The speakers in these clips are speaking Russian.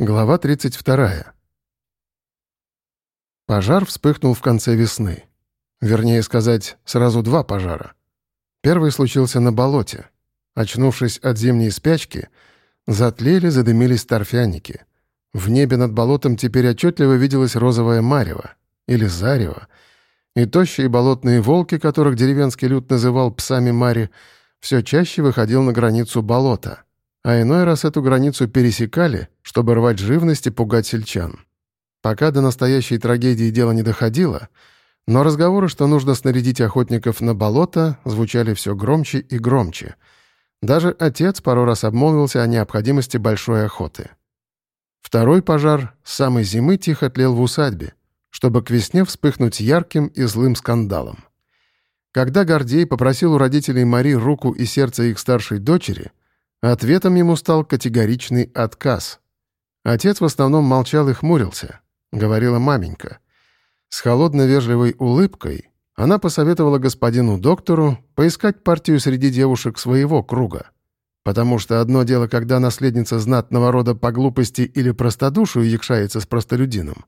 Глава 32. Пожар вспыхнул в конце весны. Вернее сказать, сразу два пожара. Первый случился на болоте. Очнувшись от зимней спячки, затлели, задымились торфяники. В небе над болотом теперь отчетливо виделась розовая марево, или зарево, и тощие болотные волки, которых деревенский люд называл псами мари, все чаще выходил на границу болота — а иной раз эту границу пересекали, чтобы рвать живность и пугать сельчан. Пока до настоящей трагедии дело не доходило, но разговоры, что нужно снарядить охотников на болото, звучали все громче и громче. Даже отец пару раз обмолвился о необходимости большой охоты. Второй пожар с самой зимы тихо тлел в усадьбе, чтобы к весне вспыхнуть ярким и злым скандалом. Когда Гордей попросил у родителей Мари руку и сердце их старшей дочери, Ответом ему стал категоричный отказ. Отец в основном молчал и хмурился, говорила маменька. С холодно-вежливой улыбкой она посоветовала господину доктору поискать партию среди девушек своего круга. Потому что одно дело, когда наследница знатного рода по глупости или простодушию якшается с простолюдином,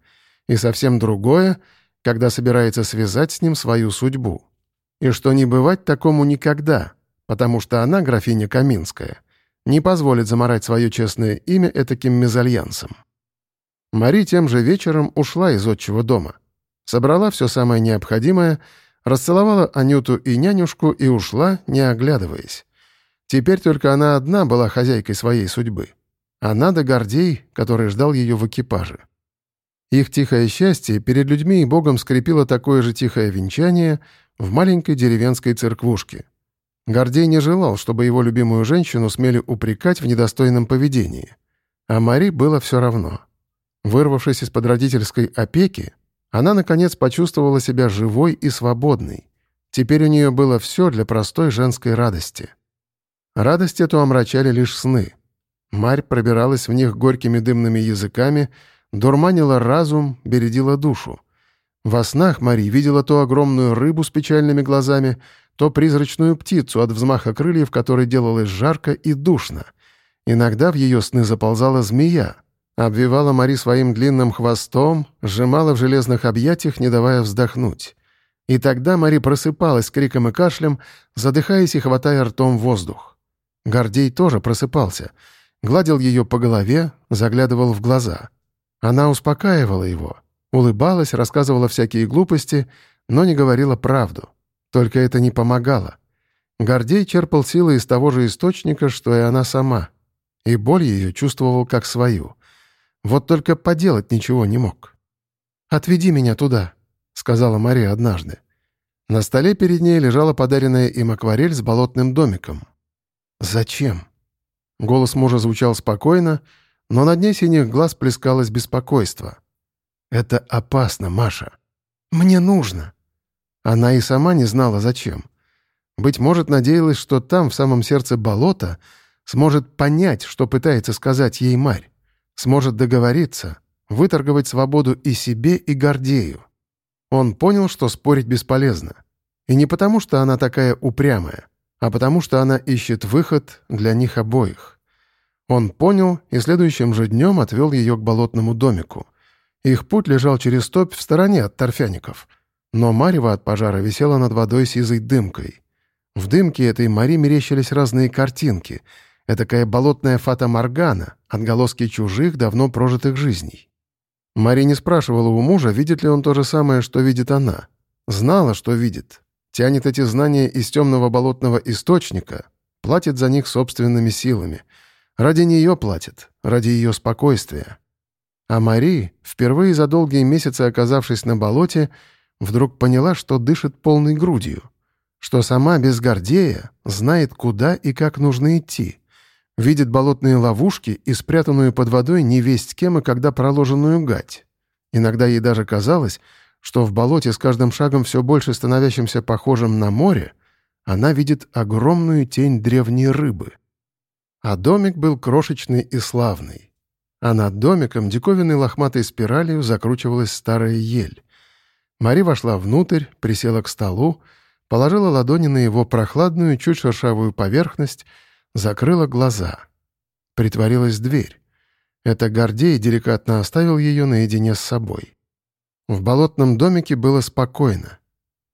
и совсем другое, когда собирается связать с ним свою судьбу. И что не бывать такому никогда, потому что она, графиня Каминская — не позволит заморать свое честное имя этаким мезальянсом. Мари тем же вечером ушла из отчего дома. Собрала все самое необходимое, расцеловала Анюту и нянюшку и ушла, не оглядываясь. Теперь только она одна была хозяйкой своей судьбы. Она да Гордей, который ждал ее в экипаже. Их тихое счастье перед людьми и Богом скрепило такое же тихое венчание в маленькой деревенской церквушке. Гордей не желал, чтобы его любимую женщину смели упрекать в недостойном поведении. А Мари было все равно. Вырвавшись из-под родительской опеки, она, наконец, почувствовала себя живой и свободной. Теперь у нее было все для простой женской радости. Радость эту омрачали лишь сны. Марь пробиралась в них горькими дымными языками, дурманила разум, бередила душу. Во снах Мари видела то огромную рыбу с печальными глазами, то призрачную птицу, от взмаха крыльев которой делалось жарко и душно. Иногда в ее сны заползала змея, обвивала Мари своим длинным хвостом, сжимала в железных объятиях, не давая вздохнуть. И тогда Мари просыпалась криком и кашлем, задыхаясь и хватая ртом воздух. Гордей тоже просыпался, гладил ее по голове, заглядывал в глаза. Она успокаивала его, улыбалась, рассказывала всякие глупости, но не говорила правду. Только это не помогало. Гордей черпал силы из того же источника, что и она сама. И боль ее чувствовал как свою. Вот только поделать ничего не мог. «Отведи меня туда», — сказала Мария однажды. На столе перед ней лежала подаренная им акварель с болотным домиком. «Зачем?» Голос мужа звучал спокойно, но на дне синих глаз плескалось беспокойство. «Это опасно, Маша. Мне нужно!» Она и сама не знала, зачем. Быть может, надеялась, что там, в самом сердце болота, сможет понять, что пытается сказать ей Марь, сможет договориться, выторговать свободу и себе, и Гордею. Он понял, что спорить бесполезно. И не потому, что она такая упрямая, а потому, что она ищет выход для них обоих. Он понял и следующим же днем отвел ее к болотному домику. Их путь лежал через топь в стороне от торфяников — но марево от пожара висела над водой сизой дымкой. В дымке этой Мари мерещились разные картинки. Этакая болотная фата-моргана, отголоски чужих, давно прожитых жизней. Мари не спрашивала у мужа, видит ли он то же самое, что видит она. Знала, что видит. Тянет эти знания из темного болотного источника, платит за них собственными силами. Ради нее платит, ради ее спокойствия. А Мари, впервые за долгие месяцы оказавшись на болоте, Вдруг поняла, что дышит полной грудью, что сама без Гордея знает, куда и как нужно идти, видит болотные ловушки и спрятанную под водой невесть кем и когда проложенную гать. Иногда ей даже казалось, что в болоте с каждым шагом все больше становящимся похожим на море, она видит огромную тень древней рыбы. А домик был крошечный и славный. А над домиком диковинной лохматой спиралью закручивалась старая ель. Мари вошла внутрь, присела к столу, положила ладони на его прохладную, чуть шершавую поверхность, закрыла глаза. Притворилась дверь. Это Гордей деликатно оставил ее наедине с собой. В болотном домике было спокойно.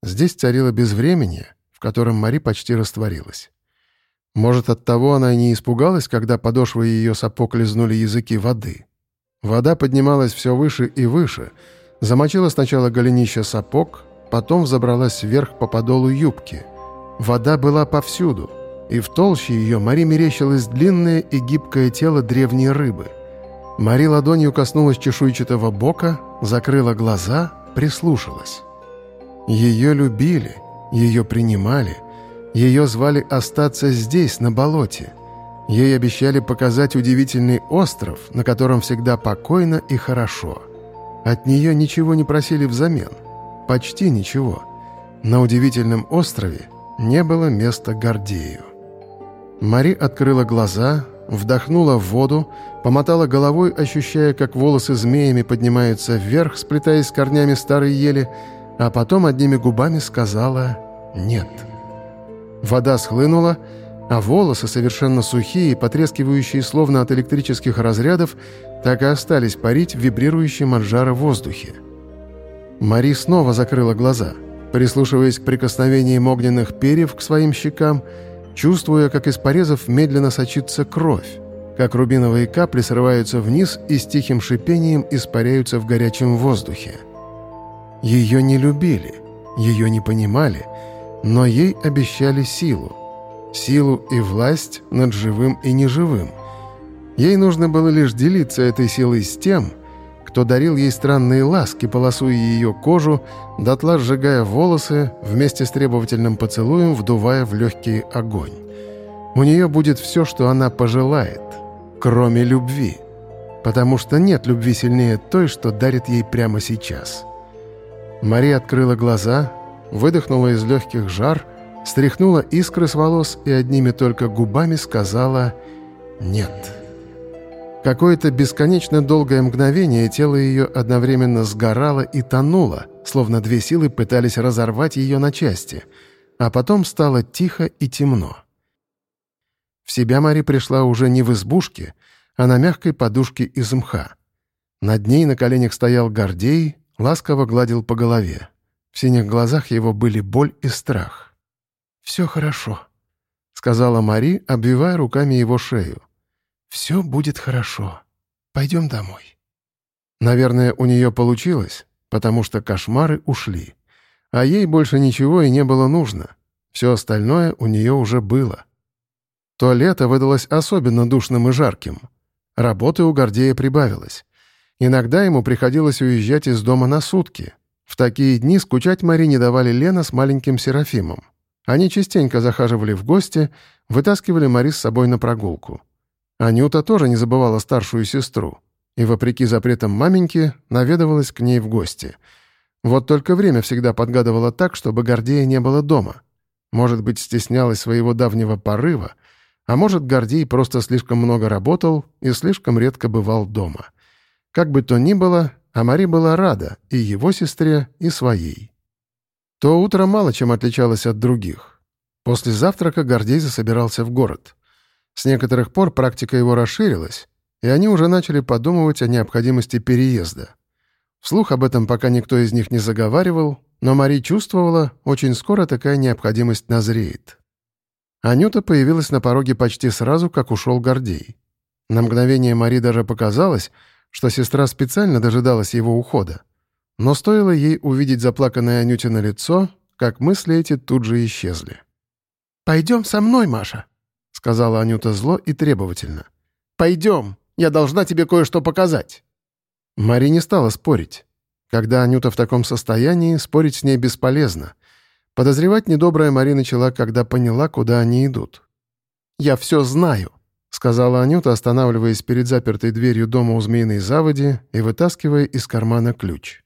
Здесь царило безвременье, в котором Мари почти растворилась. Может, оттого она и не испугалась, когда подошвы ее сапог лизнули языки воды. Вода поднималась все выше и выше, замочила сначала голенища сапог, потом взобралась вверх по подолу юбки. Вода была повсюду, и в толще ее Мари мерещилось длинное и гибкое тело древней рыбы. Мари ладонью коснулась чешуйчатого бока, закрыла глаза, прислушалась. Ее любили, ее принимали, ее звали остаться здесь, на болоте. Ей обещали показать удивительный остров, на котором всегда покойно и хорошо. От нее ничего не просили взамен. Почти ничего. На удивительном острове не было места Гордею. Мари открыла глаза, вдохнула в воду, помотала головой, ощущая, как волосы змеями поднимаются вверх, сплетаясь с корнями старой ели, а потом одними губами сказала «нет». Вода схлынула, а волосы, совершенно сухие, потрескивающие словно от электрических разрядов, так и остались парить в вибрирующем от жара воздухе. Мари снова закрыла глаза, прислушиваясь к прикосновениям огненных перьев к своим щекам, чувствуя, как из порезов медленно сочится кровь, как рубиновые капли срываются вниз и с тихим шипением испаряются в горячем воздухе. Ее не любили, ее не понимали, но ей обещали силу. Силу и власть над живым и неживым. Ей нужно было лишь делиться этой силой с тем, кто дарил ей странные ласки, полосуя ее кожу, дотла сжигая волосы, вместе с требовательным поцелуем вдувая в легкий огонь. У нее будет все, что она пожелает, кроме любви. Потому что нет любви сильнее той, что дарит ей прямо сейчас. Мария открыла глаза, выдохнула из легких жар, стряхнула искры с волос и одними только губами сказала «нет». Какое-то бесконечно долгое мгновение тело ее одновременно сгорало и тонуло, словно две силы пытались разорвать ее на части, а потом стало тихо и темно. В себя Мари пришла уже не в избушке, а на мягкой подушке из мха. Над ней на коленях стоял Гордей, ласково гладил по голове. В синих глазах его были боль и страх. «Все хорошо», — сказала Мари, обвивая руками его шею. «Все будет хорошо. Пойдем домой». Наверное, у нее получилось, потому что кошмары ушли. А ей больше ничего и не было нужно. Все остальное у нее уже было. То лето выдалось особенно душным и жарким. Работы у Гордея прибавилось. Иногда ему приходилось уезжать из дома на сутки. В такие дни скучать Мари не давали Лена с маленьким Серафимом. Они частенько захаживали в гости, вытаскивали Мари с собой на прогулку. Анюта тоже не забывала старшую сестру и, вопреки запретам маменьки, наведывалась к ней в гости. Вот только время всегда подгадывало так, чтобы Гордея не было дома. Может быть, стеснялась своего давнего порыва, а может, Гордей просто слишком много работал и слишком редко бывал дома. Как бы то ни было, а Мари была рада и его сестре, и своей. То утро мало чем отличалось от других. После завтрака Гордей засобирался в город — с некоторых пор практика его расширилась, и они уже начали подумывать о необходимости переезда. Вслух об этом пока никто из них не заговаривал, но Мари чувствовала, очень скоро такая необходимость назреет. Анюта появилась на пороге почти сразу, как ушел Гордей. На мгновение Мари даже показалось, что сестра специально дожидалась его ухода. Но стоило ей увидеть заплаканное Анютино лицо, как мысли эти тут же исчезли. «Пойдем со мной, Маша», — сказала Анюта зло и требовательно. «Пойдем, я должна тебе кое-что показать». Мари не стала спорить. Когда Анюта в таком состоянии, спорить с ней бесполезно. Подозревать недобрая Мари начала, когда поняла, куда они идут. «Я все знаю», — сказала Анюта, останавливаясь перед запертой дверью дома у Змеиной заводи и вытаскивая из кармана ключ.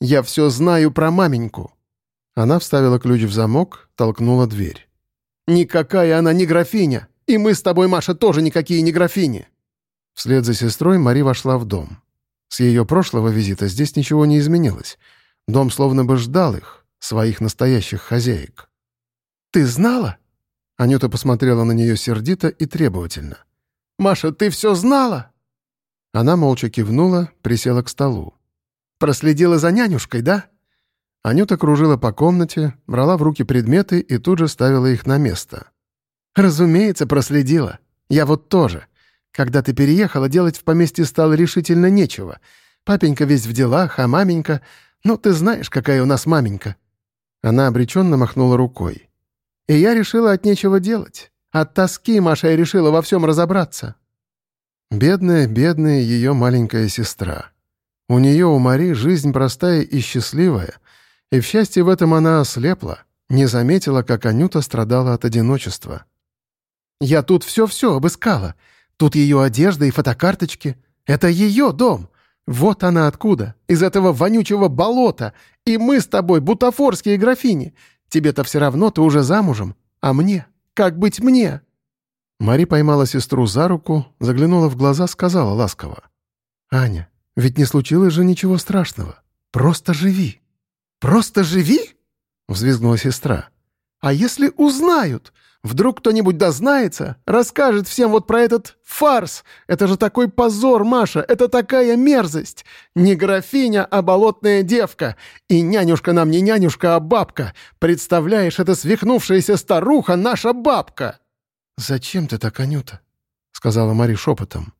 «Я все знаю про маменьку». Она вставила ключ в замок, толкнула дверь. «Никакая она не графиня! И мы с тобой, Маша, тоже никакие не графини!» Вслед за сестрой Мари вошла в дом. С ее прошлого визита здесь ничего не изменилось. Дом словно бы ждал их, своих настоящих хозяек. «Ты знала?» Анюта посмотрела на нее сердито и требовательно. «Маша, ты все знала?» Она молча кивнула, присела к столу. «Проследила за нянюшкой, да?» Анюта кружила по комнате, брала в руки предметы и тут же ставила их на место. «Разумеется, проследила. Я вот тоже. Когда ты переехала, делать в поместье стало решительно нечего. Папенька весь в делах, а маменька... Ну, ты знаешь, какая у нас маменька». Она обреченно махнула рукой. «И я решила от нечего делать. От тоски Маша я решила во всем разобраться». Бедная, бедная ее маленькая сестра. У нее, у Мари, жизнь простая и счастливая, и в счастье в этом она ослепла, не заметила, как Анюта страдала от одиночества. «Я тут все-все обыскала. Тут ее одежда и фотокарточки. Это ее дом. Вот она откуда. Из этого вонючего болота. И мы с тобой бутафорские графини. Тебе-то все равно ты уже замужем. А мне? Как быть мне?» Мари поймала сестру за руку, заглянула в глаза, сказала ласково. «Аня, ведь не случилось же ничего страшного. Просто живи». «Просто живи?» — взвизгнула сестра. «А если узнают? Вдруг кто-нибудь дознается, расскажет всем вот про этот фарс. Это же такой позор, Маша, это такая мерзость. Не графиня, а болотная девка. И нянюшка нам не нянюшка, а бабка. Представляешь, это свихнувшаяся старуха наша бабка». «Зачем ты так, Анюта?» — сказала Мари шепотом.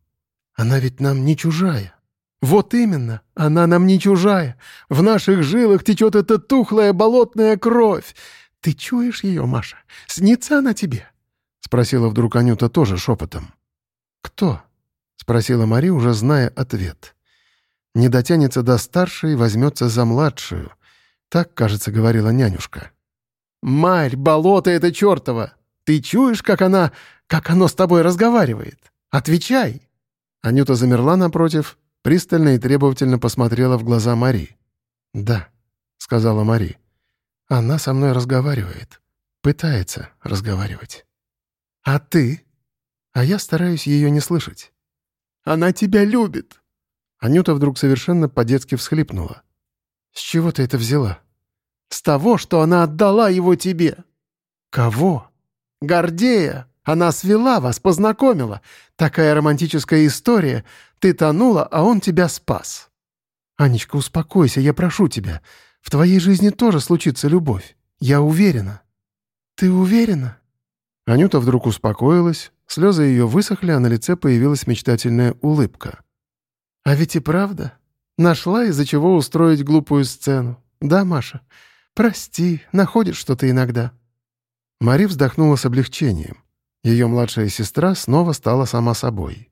«Она ведь нам не чужая». «Вот именно, она нам не чужая. В наших жилах течет эта тухлая болотная кровь. «Ты чуешь ее, Маша? Снится она тебе?» — спросила вдруг Анюта тоже шепотом. «Кто?» — спросила Мари, уже зная ответ. «Не дотянется до старшей, возьмется за младшую». Так, кажется, говорила нянюшка. «Марь, болото это чертово! Ты чуешь, как она... как оно с тобой разговаривает? Отвечай!» Анюта замерла напротив, пристально и требовательно посмотрела в глаза Мари. «Да», — сказала Мари. Она со мной разговаривает. Пытается разговаривать. А ты? А я стараюсь ее не слышать. Она тебя любит. Анюта вдруг совершенно по-детски всхлипнула. С чего ты это взяла? С того, что она отдала его тебе. Кого? Гордея. Она свела вас, познакомила. Такая романтическая история. Ты тонула, а он тебя спас. Анечка, успокойся, я прошу тебя. В твоей жизни тоже случится любовь. Я уверена». «Ты уверена?» Анюта вдруг успокоилась, слезы ее высохли, а на лице появилась мечтательная улыбка. «А ведь и правда. Нашла, из-за чего устроить глупую сцену. Да, Маша? Прости, находишь что-то иногда». Мари вздохнула с облегчением. Ее младшая сестра снова стала сама собой.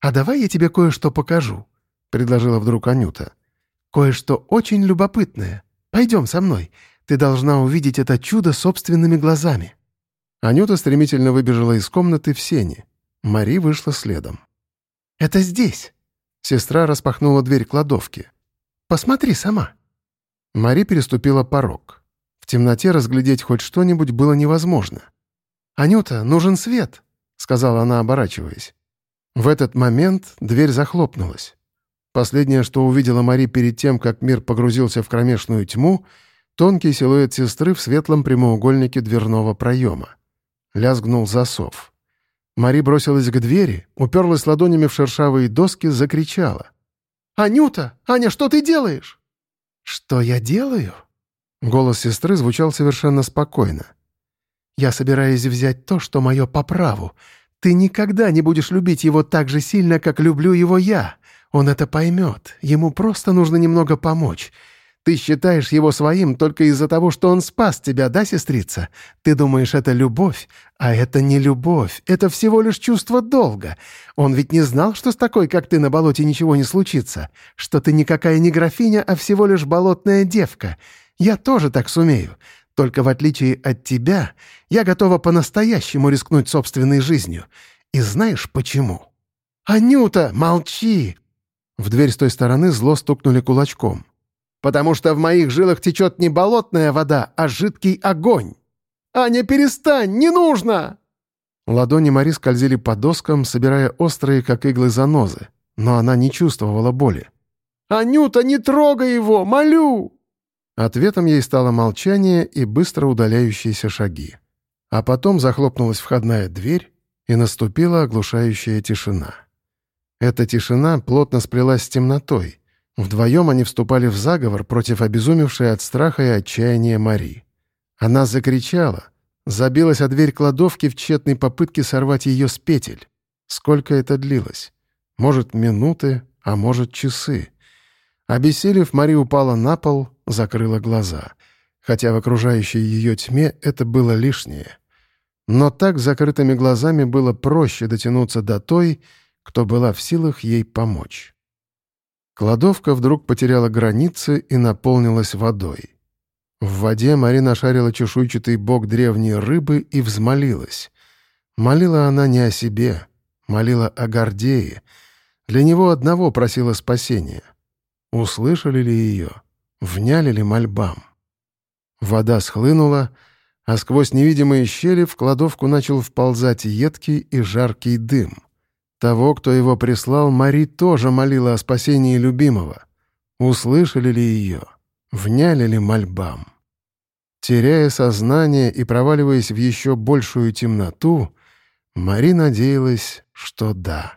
«А давай я тебе кое-что покажу», — предложила вдруг Анюта. «Кое-что очень любопытное. Пойдем со мной. Ты должна увидеть это чудо собственными глазами». Анюта стремительно выбежала из комнаты в сене. Мари вышла следом. «Это здесь!» Сестра распахнула дверь кладовки. «Посмотри сама!» Мари переступила порог. В темноте разглядеть хоть что-нибудь было невозможно. «Анюта, нужен свет!» — сказала она, оборачиваясь. В этот момент дверь захлопнулась. Последнее, что увидела Мари перед тем, как мир погрузился в кромешную тьму, тонкий силуэт сестры в светлом прямоугольнике дверного проема. Лязгнул засов. Мари бросилась к двери, уперлась ладонями в шершавые доски, закричала. «Анюта! Аня, что ты делаешь?» «Что я делаю?» Голос сестры звучал совершенно спокойно. «Я собираюсь взять то, что мое по праву. Ты никогда не будешь любить его так же сильно, как люблю его я. Он это поймет. Ему просто нужно немного помочь. Ты считаешь его своим только из-за того, что он спас тебя, да, сестрица? Ты думаешь, это любовь? А это не любовь. Это всего лишь чувство долга. Он ведь не знал, что с такой, как ты, на болоте ничего не случится. Что ты никакая не графиня, а всего лишь болотная девка. Я тоже так сумею. Только в отличие от тебя, я готова по-настоящему рискнуть собственной жизнью. И знаешь почему? «Анюта, молчи! В дверь с той стороны зло стукнули кулачком. «Потому что в моих жилах течет не болотная вода, а жидкий огонь! Аня, перестань! Не нужно!» Ладони Мари скользили по доскам, собирая острые, как иглы, занозы, но она не чувствовала боли. «Анюта, не трогай его! Молю!» Ответом ей стало молчание и быстро удаляющиеся шаги. А потом захлопнулась входная дверь, и наступила оглушающая тишина. Эта тишина плотно сплелась с темнотой. Вдвоем они вступали в заговор против обезумевшей от страха и отчаяния Мари. Она закричала, забилась о дверь кладовки в тщетной попытке сорвать ее с петель. Сколько это длилось? Может, минуты, а может, часы. Обессилев, Мари упала на пол, закрыла глаза. Хотя в окружающей ее тьме это было лишнее. Но так закрытыми глазами было проще дотянуться до той, кто была в силах ей помочь. Кладовка вдруг потеряла границы и наполнилась водой. В воде Марина шарила чешуйчатый бок древней рыбы и взмолилась. Молила она не о себе, молила о Гордее. Для него одного просила спасения. Услышали ли ее? Вняли ли мольбам? Вода схлынула, а сквозь невидимые щели в кладовку начал вползать едкий и жаркий дым. Того, кто его прислал, Мари тоже молила о спасении любимого. Услышали ли ее? Вняли ли мольбам? Теряя сознание и проваливаясь в еще большую темноту, Мари надеялась, что да.